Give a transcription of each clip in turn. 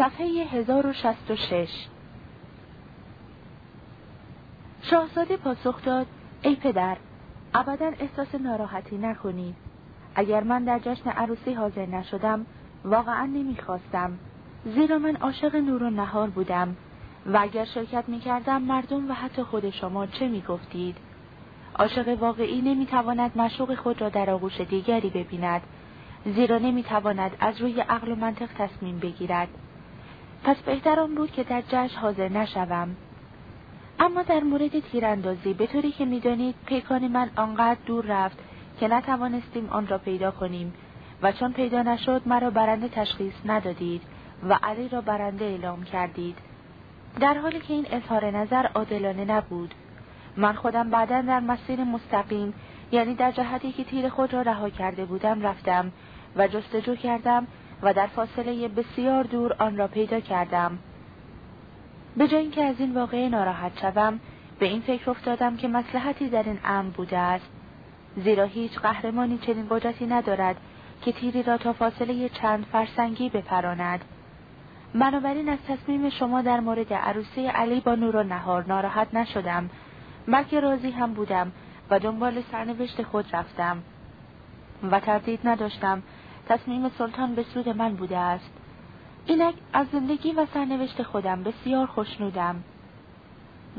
صفحه 1066 شاهزاده پاسخ داد ای پدر ابدا احساس ناراحتی نکنید اگر من در جشن عروسی حاضر نشدم واقعا نمی‌خواستم. زیرا من عاشق نور و نهار بودم. و اگر شرکت می‌کردم مردم و حتی خود شما چه می‌گفتید؟ عاشق واقعی نمی‌تواند مشوق خود را در آغوش دیگری ببیند زیرا نمی‌تواند از روی عقل و منطق تصمیم بگیرد. پس بهتر آن بود که در جشن حاضر نشوم. اما در مورد تیراندازی به طوری که می‌دانید پیکان من آنقدر دور رفت که نتوانستیم آن را پیدا کنیم و چون پیدا نشد مرا برنده تشخیص ندادید و علی را برنده اعلام کردید. در حالی که این اظهار نظر عادلانه نبود من خودم بعدا در مسیر مستقیم یعنی در جهتی که تیر خود را رها کرده بودم رفتم و جستجو کردم و در فاصله بسیار دور آن را پیدا کردم. به جای اینکه از این واقعه ناراحت شوم به این فکر افتادم که مسلحتی در این امر بوده است. زیرا هیچ قهرمانی چنین قدرتی ندارد که تیری را تا فاصله چند فرسنگی بپراند. بنابراین از تصمیم شما در مورد عروسی علی با نور و نهار ناراحت نشدم بلکه راضی هم بودم و دنبال سرنوشت خود رفتم. و تردید نداشتم تصمیم سلطان به سود من بوده است. اینک از زندگی و سرنوشت خودم بسیار خوشنودم.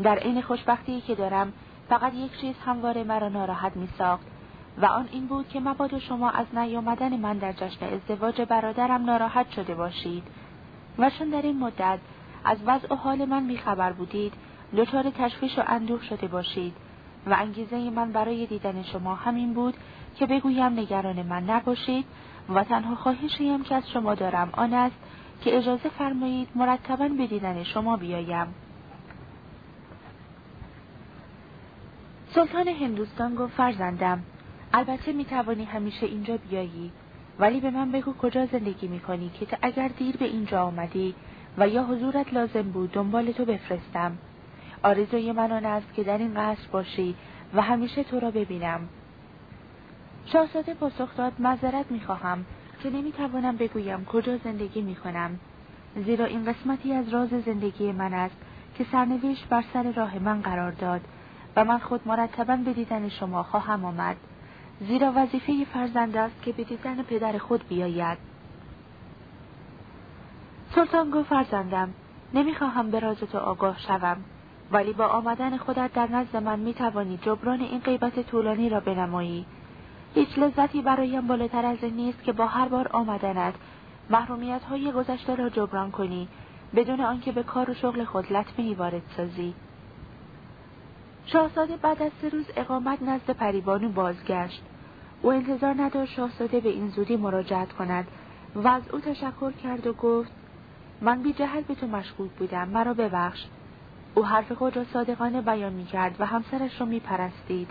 در عین خوشبختی که دارم فقط یک چیز همواره مرا ناراحت می ساخت و آن این بود که مبادا شما از نیامدن من در جشن ازدواج برادرم ناراحت شده باشید. و چون در این مدت از وضع و حال من بیخبر بودید دچار تشویش و اندوه شده باشید. و انگیزه من برای دیدن شما همین بود که بگویم نگران من نباشید و تنها خواهشیم که از شما دارم آن است که اجازه فرمایید مرتبا به دیدن شما بیایم. سلطان هندوستان گفت فرزندم البته می توانی همیشه اینجا بیایی ولی به من بگو کجا زندگی می کنی که اگر دیر به اینجا آمدی و یا حضورت لازم بود دنبال تو بفرستم. آرزوی من آن است که در این قصر باشی و همیشه تو را ببینم. شاهزاده پاسخ داد معذرت می‌خواهم که نمی‌توانم بگویم کجا زندگی می‌کنم. زیرا این قسمتی از راز زندگی من است که سرنوشت بر سر راه من قرار داد و من خود مرتبا به دیدن شما خواهم آمد. زیرا وظیفه فرزند است که به دیدن پدر خود بیاید. سلطان گفت فرزندم نمی‌خواهم به راز تو آگاه شوم ولی با آمدن خودت در نزد من می‌توانی جبران این غیبت طولانی را بنمایی. هیچ لذتی برایم بالاتر از این نیست که با هر بار آمدنت محرومیت های گذشته را جبران کنی. بدون آنکه به کار و شغل خود لطمه وارد سازی. شاهزاده بعد از سه روز اقامت نزد پریبانو بازگشت. او انتظار نداشت شاهزاده به این زودی مراجعت کند و از او تشکر کرد و گفت من بی جهل به تو مشغول بودم مرا ببخش. او حرف خود را صادقانه بیان می کرد و همسرش را می پرستید.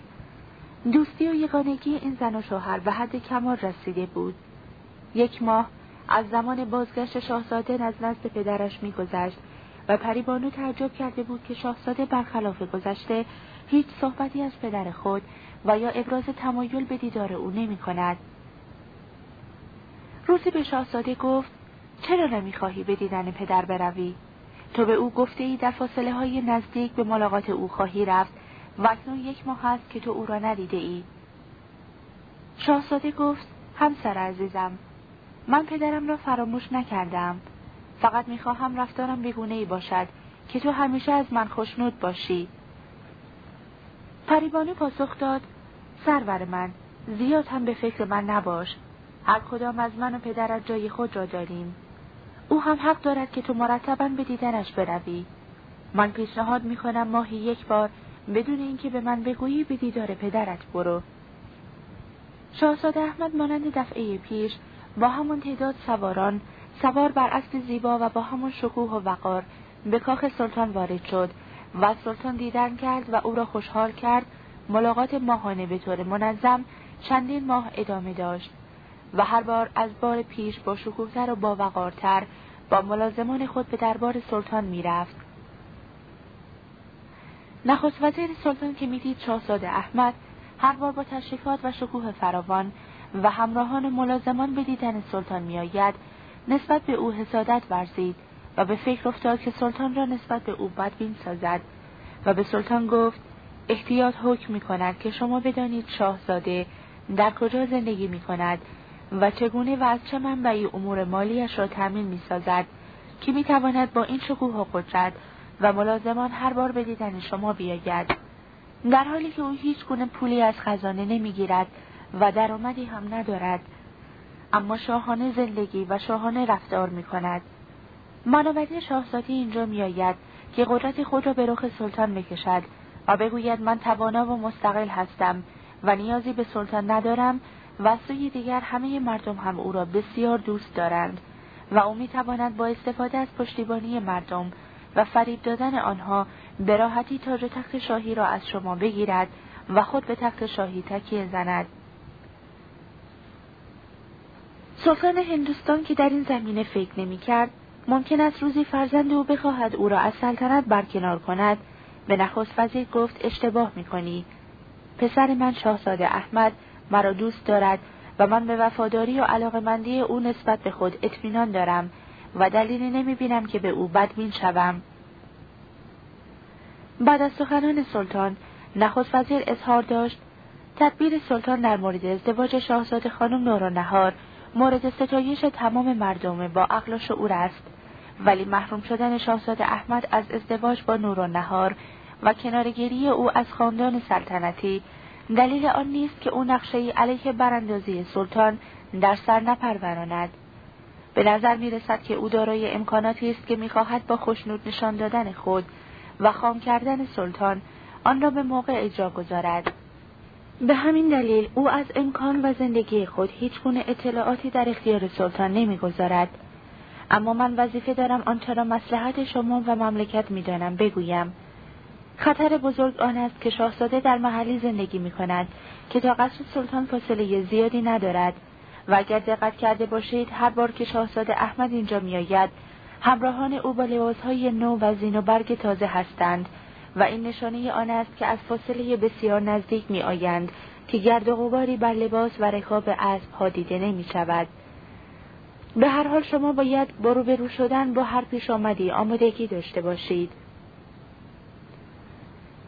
دوستی و یگانگی این زن و شوهر به حد کمال رسیده بود. یک ماه از زمان بازگشت شاهزاده از نزد پدرش میگذشت و پریبانو تعجب کرده بود که شاهزاده برخلاف گذشته هیچ صحبتی از پدر خود و یا ابراز تمایل به دیدار او نمی کند. روزی به شاهزاده گفت چرا نمی‌خواهی به دیدن پدر بروی؟ تو به او گفته ای در فاصله های نزدیک به ملاقات او خواهی رفت و اکنون یک ماه است که تو او را ندیده ای. شاهزاده گفت همسر عزیزم من پدرم را فراموش نکردم. فقط می‌خواهم رفتارم بگونه ای باشد که تو همیشه از من خوشنود باشی. پریبانو پاسخ داد سرور من زیاد هم به فکر من نباش. هر کدام از من و پدرت جای خود را داریم. او هم حق دارد که تو مرتبا به دیدنش بروی. من پیشنهاد می‌کنم ماهی یک بار بدون اینکه به من بگویی به دیدار پدرت برو. شاهزاده احمد مانند دفعه پیش با همون تعداد سواران سوار بر اسب زیبا و با همون شکوه و وقار به کاخ سلطان وارد شد و سلطان دیدن کرد و او را خوشحال کرد. ملاقات ماهانه به طور منظم چندین ماه ادامه داشت و هر بار از بار پیش با شکوهتر و با وقارتر با ملازمان خود به دربار سلطان می‌رفت. نخست وزیر سلطان که می‌دید شاهزاده احمد هر بار با تشریفات و شکوه فراوان و همراهان ملازمان به دیدن سلطان میآید نسبت به او حسادت ورزید و به فکر افتاد که سلطان را نسبت به او بدبین سازد و به سلطان گفت احتیاط حکم می کند که شما بدانید شاهزاده در کجا زندگی می کند و چگونه و از چه منبعی امور مالیش را تأمین می سازد که می تواند با این شکوه و قدرت و ملازمان هر بار به دیدن شما بیاید. در حالی که او هیچ گونه پولی از خزانه نمی‌گیرد و درآمدی هم ندارد. اما شاهانه زندگی و شاهانه رفتار می کند منابدی شاهزاده اینجا میآید که قدرت خود را به رخ سلطان بکشد و بگوید من توانا و مستقل هستم و نیازی به سلطان ندارم و سوی دیگر همه مردم هم او را بسیار دوست دارند و او می‌تواند با استفاده از پشتیبانی مردم و فریب دادن آنها به راحتی تاج تخت شاهی را از شما بگیرد و خود به تخت شاهی تکیه زند. سلطان هندوستان که در این زمینه فکر نمی کرد ممکن است روزی فرزند او بخواهد او را از سلطنت برکنار کند. به نخست وزیر گفت اشتباه می‌کنی. پسر من شاهزاده احمد مرا دوست دارد و من به وفاداری و علاقمندی او نسبت به خود اطمینان دارم. و دلیلی نمی بینم که به او بدبین شوم. بعد از سخنان سلطان نخست وزیر اظهار داشت تدبیر سلطان در مورد ازدواج شاهزاده خانم نهار مورد ستایش تمام مردم با عقل و شعور است ولی محروم شدن شاهزاده احمد از ازدواج با نهار و کنارگیری او از خاندان سلطنتی دلیل آن نیست که او نقشه علیه براندازی سلطان در سر نپروراند به نظر می رسد که او دارای امکاناتی است که می‌خواهد با خوشنود نشان دادن خود و خام کردن سلطان آن را به موقع اجرا گذارد. به همین دلیل او از امکان و زندگی خود هیچ گونه اطلاعاتی در اختیار سلطان نمی‌گذارد. اما من وظیفه دارم آنچه را مسلحت شما و مملکت می‌دانم بگویم. خطر بزرگ آن است که شاهزاده در محلی زندگی می کند که تا قصر سلطان فاصله زیادی ندارد. و اگر دقت کرده باشید هر بار که شاهزاده احمد اینجا میآید همراهان او با لباسهای نو و زین و برگ تازه هستند و این نشانه آن است که از فاصله بسیار نزدیک می آیند که گرد و غباری بر لباس و رکاب اسب ها دیده نمی شود. به هر حال شما باید با روبرو شدن با هر پیش آمدی آمادگی داشته باشید.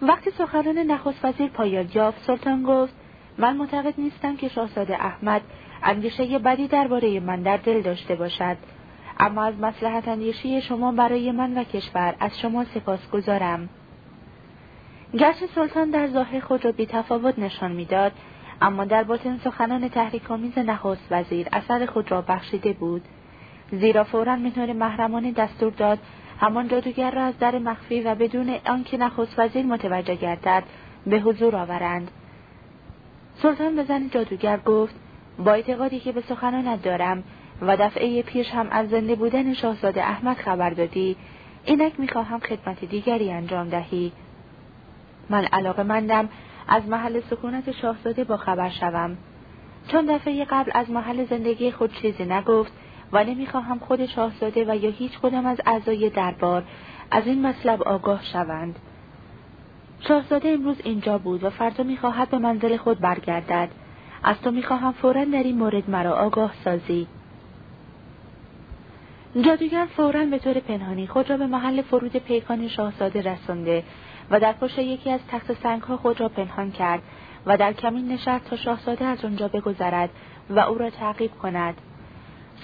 وقتی سخنان نخست وزیر پایان یافت سلطان گفت من معتقد نیستم که شاهزاده احمد اندیشه بدی درباره من در دل داشته باشد. اما از مسلحت اندیشی شما برای من و کشور از شما سپاس گذارم. گرچه سلطان در ظاهر خود را تفاوت نشان می‌داد اما در باطن سخنان تحریکآمیز نخست وزیر اثر خود را بخشیده بود. زیرا فورا منور محرمانه دستور داد همان جادوگر را از در مخفی و بدون آنکه نخست وزیر متوجه گردد به حضور آورند. سلطان به زن جادوگر گفت با اعتقادی که به سخنانت دارم و دفعه پیش هم از زنده بودن شاهزاده احمد خبر دادی اینک می‌خواهم خدمت دیگری انجام دهی. من علاقه مندم از محل سکونت شاهزاده با خبر شوم. چون دفعه قبل از محل زندگی خود چیزی نگفت و نمی‌خواهم خود شاهزاده و یا هیچ کدام از اعضای دربار از این مطلب آگاه شوند. شاهزاده امروز اینجا بود و فردا می‌خواهد به منزل خود برگردد. از تو می‌خواهم فورا در این مورد مرا آگاه سازی. جادوگر فورا به طور پنهانی خود را به محل فرود پیکان شاهزاده رسانده و در پشت یکی از تخت سنگها خود را پنهان کرد و در کمین نشست تا شاهزاده از آنجا بگذرد و او را تعقیب کند.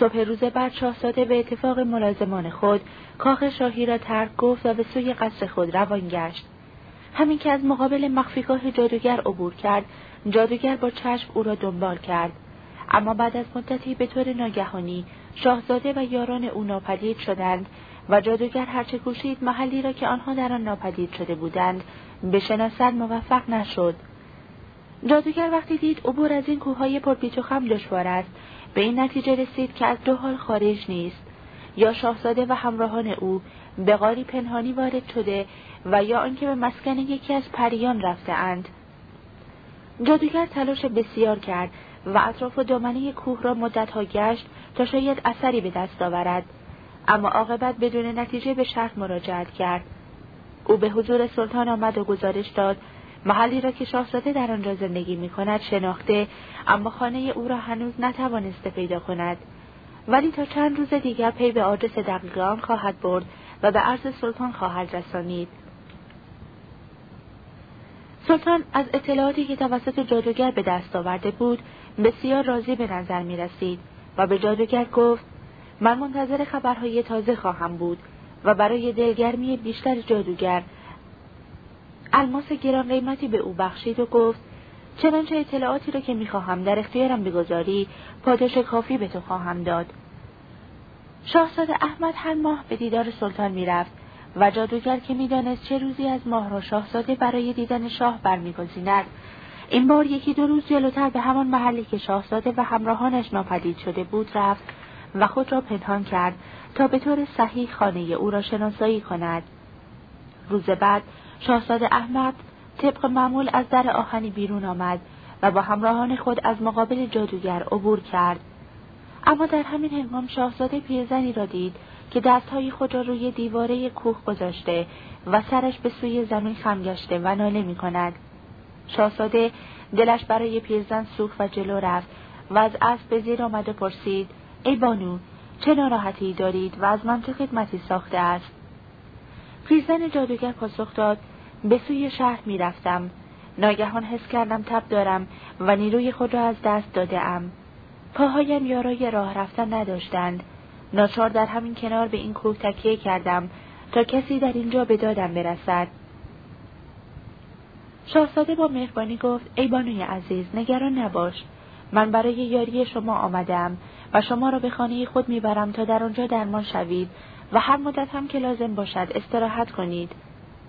صبح روز بعد شاهزاده به اتفاق ملازمان خود کاخ شاهی را ترک گفت و به سوی قصر خود روان گشت. همین که از مقابل مخفیگاه جادوگر عبور کرد جادوگر با چشم او را دنبال کرد. اما بعد از مدتی به طور ناگهانی شاهزاده و یاران او ناپدید شدند و جادوگر هرچه کوشید محلی را که آنها در آن ناپدید شده بودند بشناسد موفق نشد. جادوگر وقتی دید عبور از این کوههای پرپیچ و خم دشوار است به این نتیجه رسید که از دو حال خارج نیست. یا شاهزاده و همراهان او به غاری پنهانی وارد شده و یا آنکه به مسکن یکی از پریان رفته اند. جادوگر تلاش بسیار کرد و اطراف و دامنه کوه را مدتها گشت تا شاید اثری به دست آورد. اما عاقبت بدون نتیجه به شهر مراجعت کرد. او به حضور سلطان آمد و گزارش داد محلی را که شاهزاده در آنجا زندگی می کند شناخته اما خانه او را هنوز نتوانسته پیدا کند. ولی تا چند روز دیگر پی به آدرس دقیق آن خواهد برد و به عرض سلطان خواهد رسانید. سلطان از اطلاعاتی که توسط جادوگر به دست آورده بود بسیار راضی به نظر می رسید و به جادوگر گفت من منتظر خبرهای تازه خواهم بود و برای دلگرمی بیشتر جادوگر الماس گران قیمتی به او بخشید و گفت چنانچه اطلاعاتی را که می‌خواهم در اختیارم بگذاری پاداش کافی به تو خواهم داد. شاهزاده احمد هر ماه به دیدار سلطان می‌رفت و جادوگر که می‌دانست چه روزی از ماه را شاهزاده برای دیدن شاه برمیگزیند. این بار یکی دو روز جلوتر به همان محلی که شاهزاده و همراهانش ناپدید شده بود رفت و خود را پنهان کرد تا به طور صحیح خانه او را شناسایی کند. روز بعد شاهزاده احمد طبق معمول از در آهنی بیرون آمد و با همراهان خود از مقابل جادوگر عبور کرد. اما در همین هنگام شاهزاده پیرزنی را دید که دستهای خود را روی دیواره کوه گذاشته و سرش به سوی زمین خم گشته و ناله می کند. شاهزاده دلش برای پیرزن سوخت و جلو رفت و از اسب به زیر آمد و پرسید ای بانو چه ناراحتی دارید و از من چه خدمتی ساخته است پیرزن جادوگر پاسخ داد به سوی شهر می رفتم. ناگهان حس کردم تب دارم و نیروی خود را از دست داده ام. پاهایم یارای راه رفتن نداشتند. ناچار در همین کنار به این کوه تکیه کردم تا کسی در اینجا به دادم برسد. شاهزاده با مهربانی گفت ای بانوی عزیز نگران نباش من برای یاری شما آمدم و شما را به خانه خود می‌برم تا در آنجا درمان شوید و هر مدت هم که لازم باشد استراحت کنید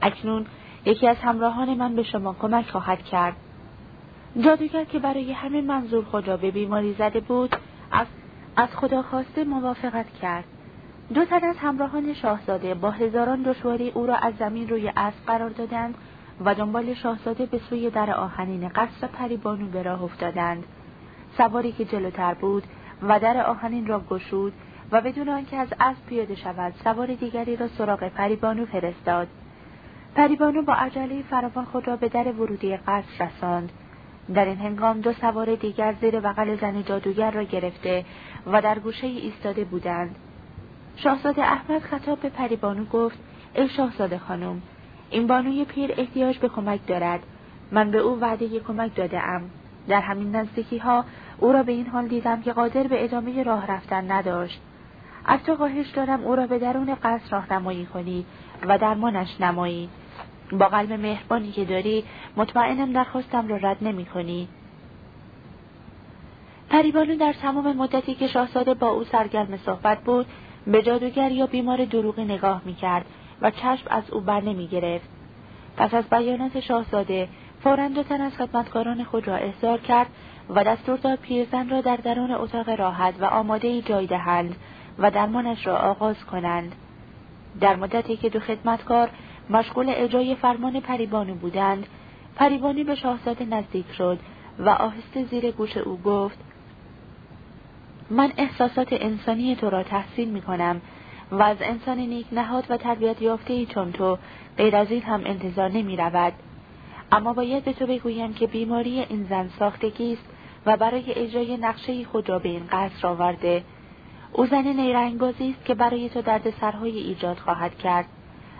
اکنون یکی از همراهان من به شما کمک خواهد کرد جادوگر که برای همه منظور خود را به بیماری زده بود از, از خدا خواسته موافقت کرد. دو تن از همراهان شاهزاده با هزاران دشواری او را از زمین روی اسب قرار دادند و دنبال شاهزاده به سوی در آهنین قصر پریبانو به راه افتادند. سواری که جلوتر بود و در آهنین را گشود و بدون آنکه از اسب پیاده شود سوار دیگری را سراغ پریبانو فرستاد. پریبانو با عجله فراوان خود را به در ورودی قصر رساند. در این هنگام دو سوار دیگر زیر بغل زن جادوگر را گرفته و در گوشه ایستاده بودند. شاهزاده احمد خطاب به پریبانو گفت ای شاهزاده خانم این بانوی پیر احتیاج به کمک دارد. من به او وعده کمک داده ام. در همین نزدیکی ها او را به این حال دیدم که قادر به ادامه راه رفتن نداشت. از تو خواهش دارم او را به درون قصر راهنمایی کنی و درمانش نمایی. با قلب مهربانی که داری مطمئنم درخواستم را رد نمی کنی. پریبانو در تمام مدتی که شاهزاده با او سرگرم صحبت بود به جادوگر یا بیمار دروغی نگاه می کرد و چشم از او بر نمی گرفت. پس از بیانات شاهزاده فورا دو تن از خدمتکاران خود را احضار کرد و دستور داد پیرزن را در درون اتاق راحت و آماده جای دهند و درمانش را آغاز کنند. در مدتی که دو خدمتکار مشغول اجرای فرمان پریبانو بودند. پریبانی به شاهزاده نزدیک شد و آهسته زیر گوش او گفت من احساسات انسانی تو را تحسین می کنم و از انسان نیک نهاد و تربیت یافته چون تو غیر از این هم انتظار نمی رود. اما باید به تو بگویم که بیماری این زن ساختگی است و برای اجرای نقشه خود را به این قصر آورده. او زن نیرنگبازی است که برای تو درد سرهای ایجاد خواهد کرد.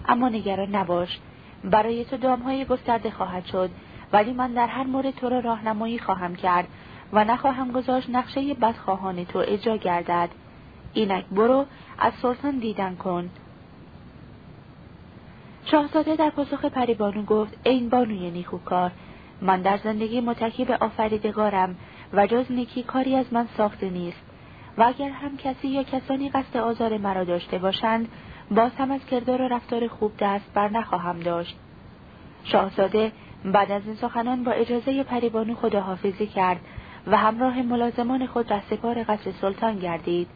اما نگران نباش. برای تو دامهای گسترده خواهد شد ولی من در هر مورد تو را راهنمایی خواهم کرد و نخواهم گذاشت نقشه بدخواهان تو اجرا گردد. اینک برو از سلطان دیدن کن. شاهزاده در پاسخ پریبانو گفت این بانوی نیکوکار. من در زندگی متکی به آفریدگارم و جز نیکی کاری از من ساخته نیست. و اگر هم کسی یا کسانی قصد آزار مرا داشته باشند باز هم از کردار و رفتار خوب دست بر نخواهم داشت. شاهزاده بعد از این سخنان با اجازه پریبانو خداحافظی کرد و همراه ملازمان خود سپار قصر سلطان گردید.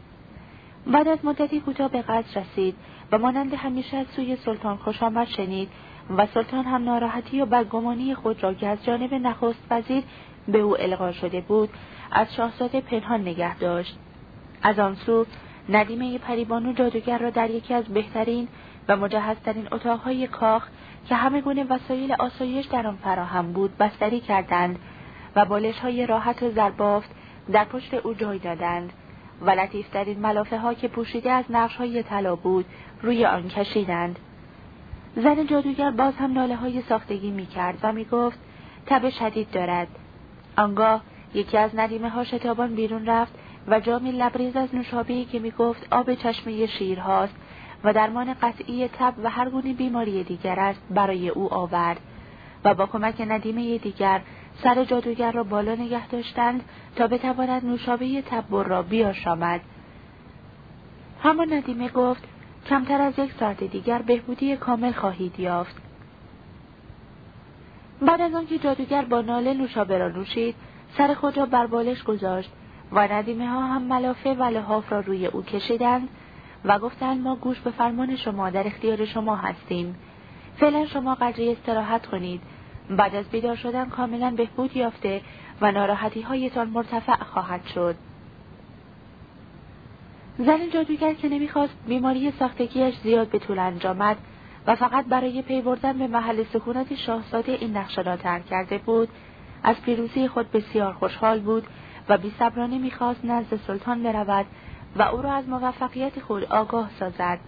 بعد از مدتی کوتاه به قصر رسید و مانند همیشه از سوی سلطان خوش آمد شنید و سلطان هم ناراحتی و بدگمانی خود را که از جانب نخست وزیر به او القا شده بود از شاهزاده پنهان نگه داشت. از آن سو ندیمه پریبانو جادوگر را در یکی از بهترین و مجهزترین اتاقهای کاخ که همه گونه وسایل آسایش در آن فراهم بود بستری کردند و بالش های راحت و زربافت در پشت او جای دادند و لطیفترین ملافه ها که پوشیده از نقش های طلا بود روی آن کشیدند. زن جادوگر باز هم ناله های ساختگی می کرد و می گفت تب شدید دارد. آنگاه یکی از ندیمه ها شتابان بیرون رفت و جامی لبریز از نوشابهی که می گفت آب چشمه شیر هاست و درمان قطعی تب و هر گونه بیماری دیگر است برای او آورد و با کمک ندیمه دیگر سر جادوگر را بالا نگه داشتند تا بتواند نوشابه تبر را بیاشامد. همان ندیمه گفت کمتر از یک ساعت دیگر بهبودی کامل خواهید یافت. بعد از آنکه جادوگر با ناله نوشابه را نوشید سر خود را بر بالش گذاشت و ندیمه ها هم ملافه و لحاف را روی او کشیدند و گفتند ما گوش به فرمان شما در اختیار شما هستیم. فعلا شما قدری استراحت کنید. بعد از بیدار شدن کاملا بهبود یافته و ناراحتی هایتان مرتفع خواهد شد. زن جادوگر که نمی‌خواست بیماری ساختگیش زیاد به طول انجامد و فقط برای پی بردن به محل سکونت شاهزاده این نقشه را ترک کرده بود از پیروزی خود بسیار خوشحال بود و بیصبرانه می‌خواست نزد سلطان برود و او را از موفقیت خود آگاه سازد.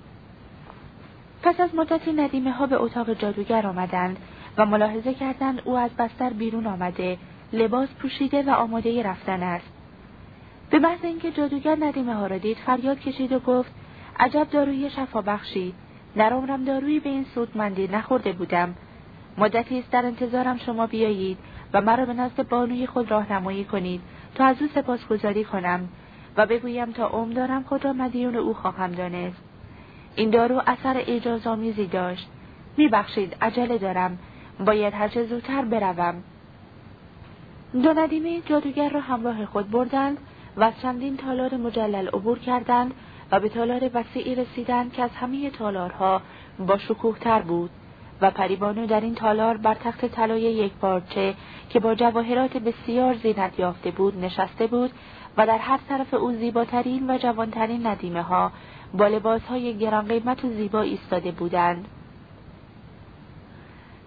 پس از مدتی ندیمه ها به اتاق جادوگر آمدند و ملاحظه کردند او از بستر بیرون آمده لباس پوشیده و آماده رفتن است. به محض اینکه جادوگر ندیمه ها را دید فریاد کشید و گفت عجب داروی شفا بخشی. در عمرم دارویی به این سودمندی نخورده بودم. مدتی است در انتظارم شما بیایید و مرا به نزد بانوی خود راهنمایی کنید. تا از او سپاسگزاری کنم و بگویم تا عمر دارم خود را مدیون او خواهم دانست. این دارو اثر اجازآمیزی داشت. میبخشید عجله دارم. باید هرچه زودتر بروم. دو ندیمه جادوگر را همراه خود بردند و از چندین تالار مجلل عبور کردند و به تالار وسیعی رسیدند که از همه تالارها با شکوه تر بود. و پریبانو در این تالار بر تخت طلای یک پارچه که با جواهرات بسیار زینت یافته بود نشسته بود و در هر طرف او زیباترین و جوانترین ندیمه ها با لباس های گران قیمت و زیبا ایستاده بودند.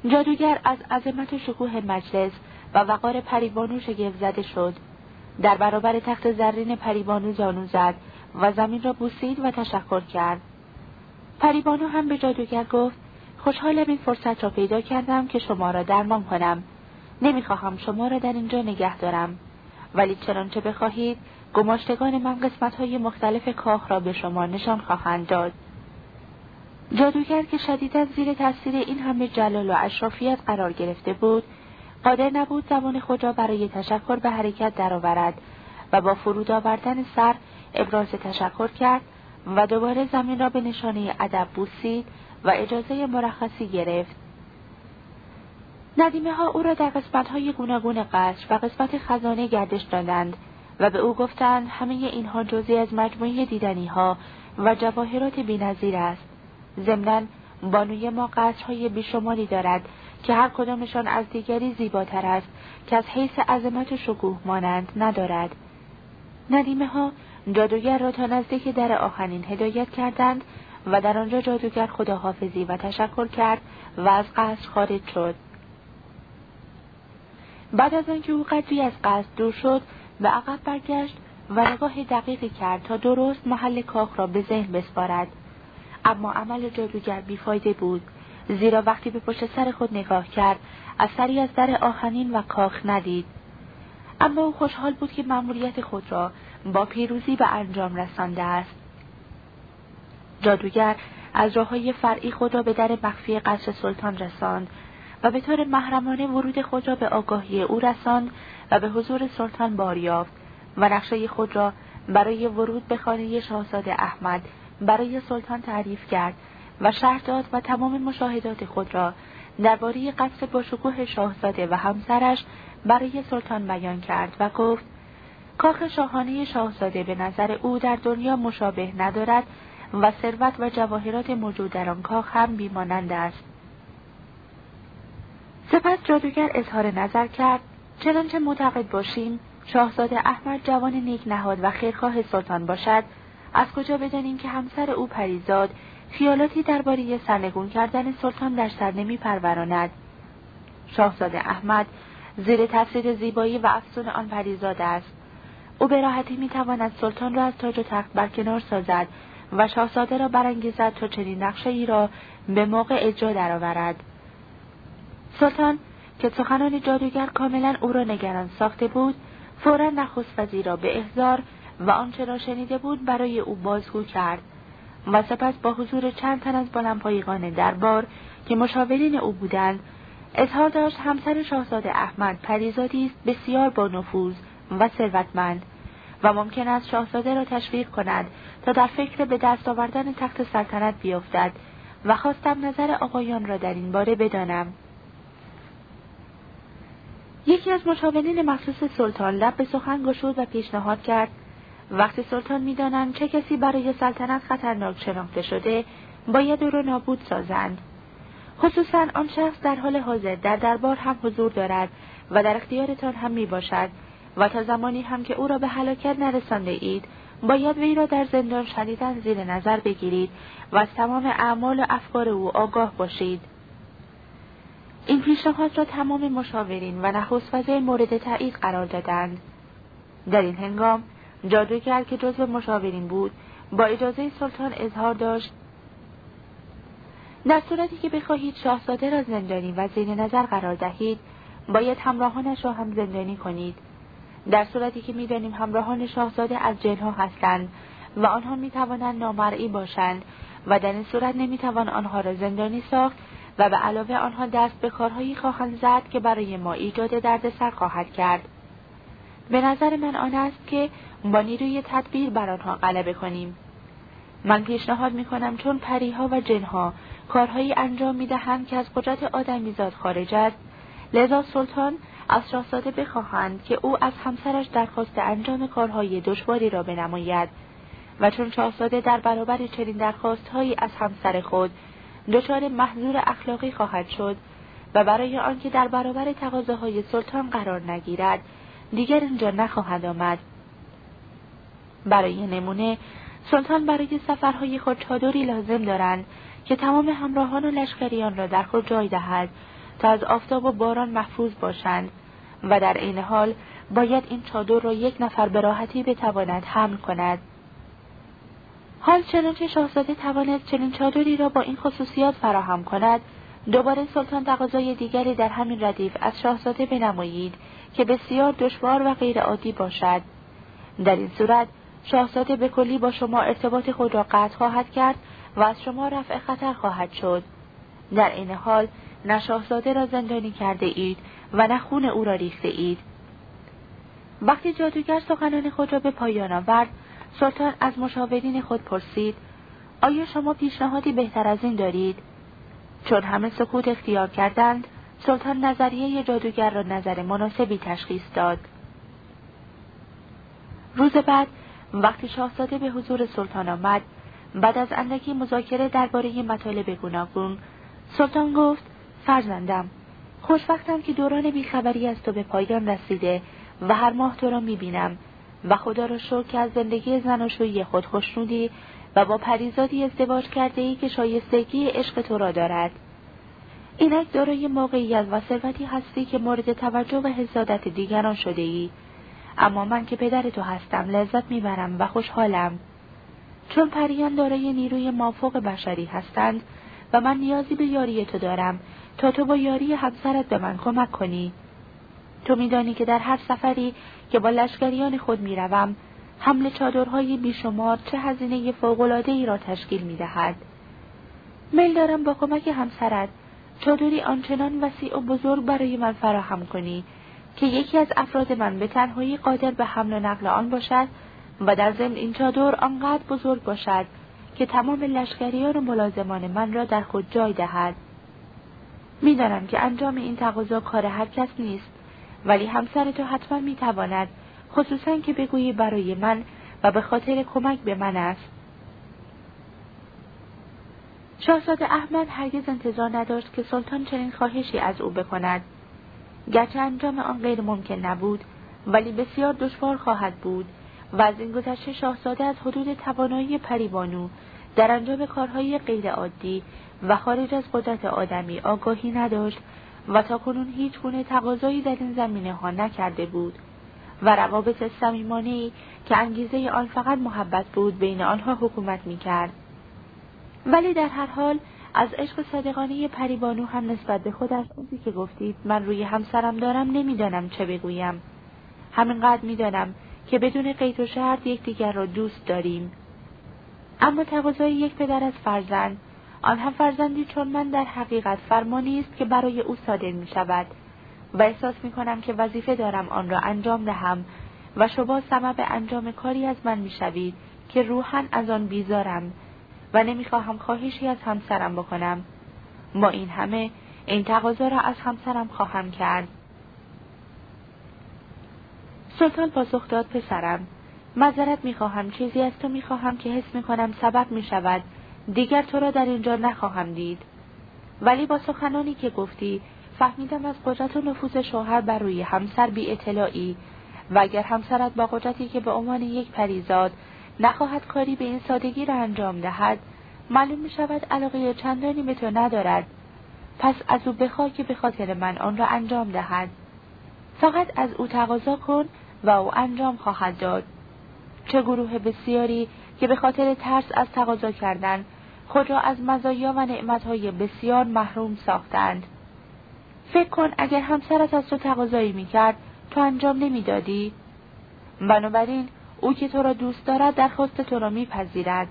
جادوگر از عظمت و شکوه مجلس و وقار پریبانو شگفت زده شد. در برابر تخت زرین پریبانو زانو زد و زمین را بوسید و تشکر کرد. پریبانو هم به جادوگر گفت خوشحالم این فرصت را پیدا کردم که شما را درمان کنم. نمی‌خواهم شما را در اینجا نگه دارم. ولی چنانچه بخواهید گماشتگان من قسمت های مختلف کاخ را به شما نشان خواهند داد. جادوگر که شدیدا زیر تاثیر این همه جلال و اشرافیت قرار گرفته بود قادر نبود زبان خود را برای تشکر به حرکت درآورد و با فرود آوردن سر ابراز تشکر کرد و دوباره زمین را به نشانه ادب بوسید و اجازه مرخصی گرفت. ندیمه ها او را در قسمت های گوناگون قصر و قسمت خزانه گردش دادند و به او گفتند همه اینها جزی از مجموعه دیدنی ها و جواهرات بینظیر است. ضمنا بانوی ما قصرهای بیشماری دارد که هر کدامشان از دیگری زیباتر است که از حیث عظمت و شکوه مانند ندارد. ندیمه ها جادوگر را تا نزدیک در آخرین هدایت کردند و در آنجا جادوگر خداحافظی و تشکر کرد و از قصر خارج شد. بعد از آنکه او قدری از قصد دور شد به عقب برگشت و نگاه دقیقی کرد تا درست محل کاخ را به ذهن بسپارد. اما عمل جادوگر بیفایده بود زیرا وقتی به پشت سر خود نگاه کرد اثری از در آهنین و کاخ ندید. اما او خوشحال بود که مأموریت خود را با پیروزی به انجام رسانده است. جادوگر از راه های فرعی خود را به در مخفی قصر سلطان رساند و به طور محرمانه ورود خود را به آگاهی او رساند و به حضور سلطان بار یافت و نقشه خود را برای ورود به خانه شاهزاده احمد برای سلطان تعریف کرد و شهر داد و تمام مشاهدات خود را درباره قصر با شکوه شاهزاده و همسرش برای سلطان بیان کرد و گفت کاخ شاهانه شاهزاده به نظر او در دنیا مشابه ندارد و ثروت و جواهرات موجود در آن کاخ هم بیمانند است. سپس جادوگر اظهار نظر کرد چنانچه معتقد باشیم شاهزاده احمد جوان نیک نهاد و خیرخواه سلطان باشد از کجا بدانیم که همسر او پریزاد خیالاتی درباره سرنگون کردن سلطان در سر نمی پروراند شاهزاده احمد زیر تاثیر زیبایی و افسون آن پریزاد است. او به راحتی می‌تواند سلطان را از تاج و تخت برکنار سازد و شاهزاده را برانگیزد تا چنین نقشه ای را به موقع اجرا درآورد. سلطان که سخنان جادوگر کاملا او را نگران ساخته بود فورا نخست وزیر را به احضار و آنچه را شنیده بود برای او بازگو کرد و سپس با حضور چند تن از بلندپایگان دربار که مشاورین او بودند اظهار داشت همسر شاهزاده احمد پریزادی است بسیار با نفوذ و ثروتمند و ممکن است شاهزاده را تشویق کند تا در فکر به دست آوردن تخت سلطنت بیفتد و خواستم نظر آقایان را در این باره بدانم. یکی از مشاورین مخصوص سلطان لب به سخن گشود و پیشنهاد کرد. وقتی سلطان می‌دانند چه کسی برای سلطنت خطرناک شناخته شده باید او را نابود سازند. خصوصا آن شخص در حال حاضر در دربار هم حضور دارد و در اختیارتان هم می باشد و تا زمانی هم که او را به هلاکت نرسانده اید باید وی را در زندان شدیدن زیر نظر بگیرید و از تمام اعمال و افکار او آگاه باشید. این پیشنهاد را تمام مشاورین و نخست وزیر مورد تایید قرار دادند. در این هنگام جادوگر که جزو مشاورین بود با اجازه سلطان اظهار داشت در صورتی که بخواهید شاهزاده را زندانی و زیر نظر قرار دهید باید همراهانش را هم زندانی کنید. در صورتی که می‌دانیم همراهان شاهزاده از جنها هستند و آنها می‌توانند نامرئی باشند و در این صورت نمی‌توان آنها را زندانی ساخت و به علاوه آنها دست به کارهایی خواهند زد که برای ما ایجاد دردسر خواهد کرد. به نظر من آن است که با نیروی تدبیر بر آنها غلبه کنیم. من پیشنهاد می کنم چون پریها و جنها کارهایی انجام می دهند که از قدرت آدمیزاد خارج است لذا سلطان از شاهزاده بخواهند که او از همسرش درخواست انجام کارهای دشواری را بنماید. و چون شاهزاده در برابر چنین درخواستهایی از همسر خود دچار محضور اخلاقی خواهد شد و برای آنکه در برابر تقاضاهای سلطان قرار نگیرد دیگر اینجا نخواهد آمد. برای نمونه سلطان برای سفرهای خود چادری لازم دارند که تمام همراهان و لشکریان را در خود جای دهد تا از آفتاب و باران محفوظ باشند و در عین حال باید این چادر را یک نفر به راحتی بتواند حمل کند. حال چنانچه شاهزاده توانست چنین چادری را با این خصوصیات فراهم کند دوباره سلطان تقاضای دیگری در همین ردیف از شاهزاده بنمایید که بسیار دشوار و غیرعادی باشد. در این صورت شاهزاده به کلی با شما ارتباط خود را قطع خواهد کرد و از شما رفع خطر خواهد شد. در این حال نه شاهزاده را زندانی کرده اید و نه خون او را ریخته اید. وقتی جادوگر سخنان خود را به پایان آورد سلطان از مشاورین خود پرسید آیا شما پیشنهادی بهتر از این دارید؟ چون همه سکوت اختیار کردند سلطان نظریه جادوگر را نظر مناسبی تشخیص داد. روز بعد وقتی شاهزاده به حضور سلطان آمد بعد از اندکی مذاکره درباره مطالب گوناگون سلطان گفت فرزندم. خوشبختم که دوران بیخبری از تو به پایان رسیده و هر ماه تو را می‌بینم و خدا را شکر که از زندگی زناشویی خود خوشنودی و با پریزادی ازدواج کرده ای که شایستگی عشق تو را دارد. اینک دارای موقعیت و ثروتی هستی که مورد توجه و حسادت دیگران شده ای اما من که پدر تو هستم لذت می‌برم و خوشحالم. چون پریان دارای نیروی مافوق بشری هستند و من نیازی به یاری تو دارم تا تو با یاری همسرت به من کمک کنی. تو میدانی که در هر سفری که با لشکریان خود می‌روم حمل چادرهای بیشمار چه هزینه فوقالعاده ای را تشکیل می‌دهد. میل دارم با کمک همسرت چادری آنچنان وسیع و بزرگ برای من فراهم کنی که یکی از افراد من به تنهایی قادر به حمل و نقل آن باشد و در ضمن این چادر آنقدر بزرگ باشد که تمام لشکریان و ملازمان من را در خود جای دهد. می‌دانم که انجام این تقاضا کار هر کس نیست ولی همسر تو حتما می‌تواند خصوصا که بگویی برای من و به خاطر کمک به من است. شاهزاده احمد هرگز انتظار نداشت که سلطان چنین خواهشی از او بکند. گرچه انجام آن غیر ممکن نبود ولی بسیار دشوار خواهد بود و از این گذشته شاهزاده از حدود توانایی پریبانو در انجام کارهای غیرعادی و خارج از قدرت آدمی آگاهی نداشت و تا کنون هیچ گونه تقاضایی در این زمینه ها نکرده بود و روابط صمیمانهای که انگیزه آن فقط محبت بود بین آنها حکومت می‌کرد. ولی در هر حال از عشق صادقانه پریبانو هم نسبت به خودش چیزی که گفتید من روی همسرم دارم نمی‌دانم چه بگویم. همینقدر می‌دانم که بدون قید و شرط یکدیگر را دوست داریم. اما تقاضای یک پدر از فرزند. آن هم فرزندی چون من در حقیقت فرمانی است که برای او صادر می شود. و احساس می کنم که وظیفه دارم آن را انجام دهم و شما سبب انجام کاری از من می شوید که روحا از آن بیزارم و نمی‌خواهم خواهشی از همسرم بکنم. ما این همه این تقاضا را از همسرم خواهم کرد. سلطان پاسخ داد پسرم. معذرت می‌خواهم چیزی از تو می‌خواهم که حس می‌کنم سبب می‌شود. دیگر تو را در اینجا نخواهم دید. ولی با سخنانی که گفتی فهمیدم از قدرت و نفوذ شوهر بر روی همسر بی اطلاعی و اگر همسرت با قدرتی که به عنوان یک پریزاد نخواهد کاری به این سادگی را انجام دهد معلوم می شود علاقه چندانی به تو ندارد. پس از او بخواه که به خاطر من آن را انجام دهد. فقط از او تقاضا کن و او انجام خواهد داد. چه گروه بسیاری که به خاطر ترس از تقاضا کردن خود را از مزایا و نعمتهای بسیار محروم ساختند. فکر کن اگر همسرت از تو تقاضایی می‌کرد تو انجام نمی‌دادی. بنابراین او که تو را دوست دارد درخواست تو را میپذیرد.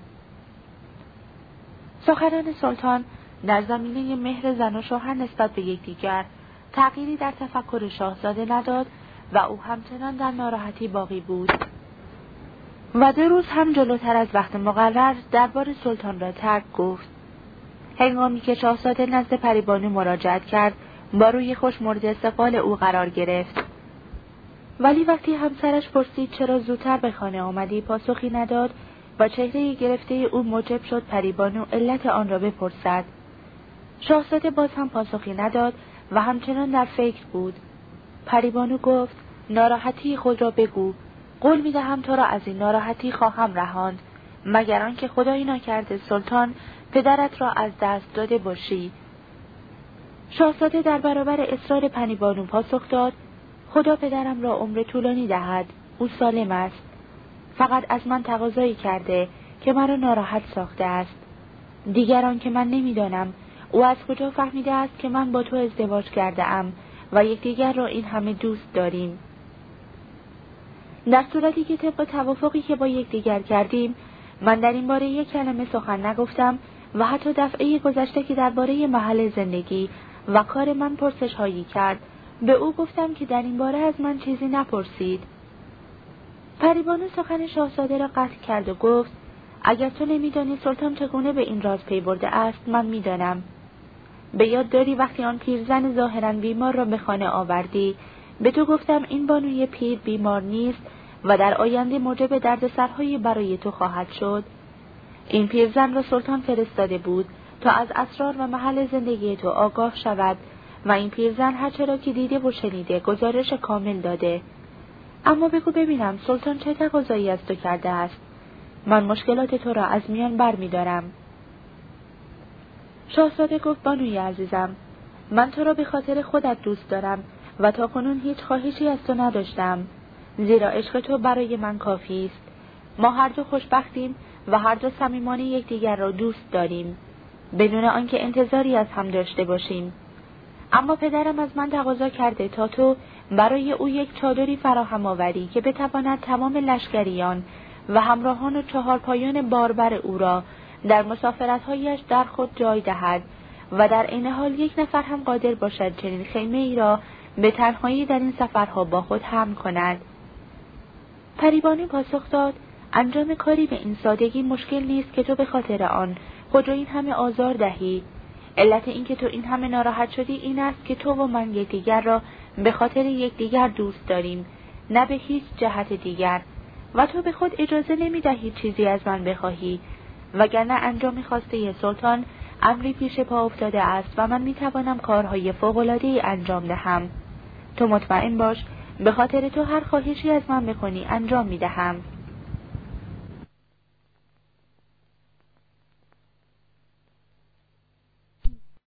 سخنان سلطان در زمینه مهر زن و شوهر نسبت به یکدیگر تغییری در تفکر شاهزاده نداد و او همچنان در ناراحتی باقی بود. و دو روز هم جلوتر از وقت مقرر دربار سلطان را ترک گفت. هنگامی که شاهزاده نزد پریبانو مراجعت کرد با روی خوش مورد استقبال او قرار گرفت. ولی وقتی همسرش پرسید چرا زودتر به خانه آمدی پاسخی نداد و چهره گرفته او موجب شد پریبانو علت آن را بپرسد. شاهزاده باز هم پاسخی نداد و همچنان در فکر بود. پریبانو گفت ناراحتی خود را بگو. قول می دهم تو را از این ناراحتی خواهم رهاند مگر آنکه خدایی نکرده سلطان پدرت را از دست داده باشی. شاهزاده در برابر اصرار پنیبانو پاسخ داد خدا پدرم را عمر طولانی دهد او سالم است. فقط از من تقاضایی کرده که مرا ناراحت ساخته است. دیگران که من نمی‌دانم او از کجا فهمیده است که من با تو ازدواج کرده ام و یکدیگر را این همه دوست داریم. در صورتی که طبق توافقی که با یکدیگر کردیم من در این باره یک کلمه سخن نگفتم و حتی دفعه گذشته که درباره محل زندگی و کار من پرسش هایی کرد به او گفتم که در این باره از من چیزی نپرسید. پریبانو سخن شاهزاده را قطع کرد و گفت اگر تو نمیدانی سلطان چگونه به این راز پی برده است من می‌دانم. به یاد داری وقتی آن پیرزن ظاهرا بیمار را به خانه آوردی به تو گفتم این بانوی پیر بیمار نیست و در آینده موجب دردسرهایی برای تو خواهد شد. این پیرزن را سلطان فرستاده بود تا از اسرار و محل زندگی تو آگاه شود و این پیرزن هرچه را که دیده و شنیده گزارش کامل داده. اما بگو ببینم سلطان چه تقاضایی از تو کرده است؟ من مشکلات تو را از میان بر می دارم. شاهزاده گفت بانوی عزیزم من تو را به خاطر خودت دوست دارم و تا کنون هیچ خواهشی از تو نداشتم. زیرا عشق تو برای من کافی است. ما هر دو خوشبختیم و هر دو صمیمانه یکدیگر را دوست داریم. بدون آنکه انتظاری از هم داشته باشیم. اما پدرم از من تقاضا کرده تا تو برای او یک چادری فراهم آوری که بتواند تمام لشکریان و همراهان و چهار پایان باربر او را در مسافرتهایش در خود جای دهد و در این حال یک نفر هم قادر باشد چنین خیمه ای را به تنهایی در این سفرها با خود هم کند. پریبانی پاسخ داد انجام کاری به این سادگی مشکل نیست که تو به خاطر آن خود را این همه آزار دهی. علت اینکه تو این همه ناراحت شدی این است که تو و من یکدیگر را به خاطر یکدیگر دوست داریم نه به هیچ جهت دیگر. و تو به خود اجازه نمی دهی چیزی از من بخواهی. وگرنه انجام خواسته سلطان امری پیش پا افتاده است و من می توانم کارهای فوقالعاده انجام دهم. تو مطمئن باش به خاطر تو هر خواهشی از من بکنی انجام می دهم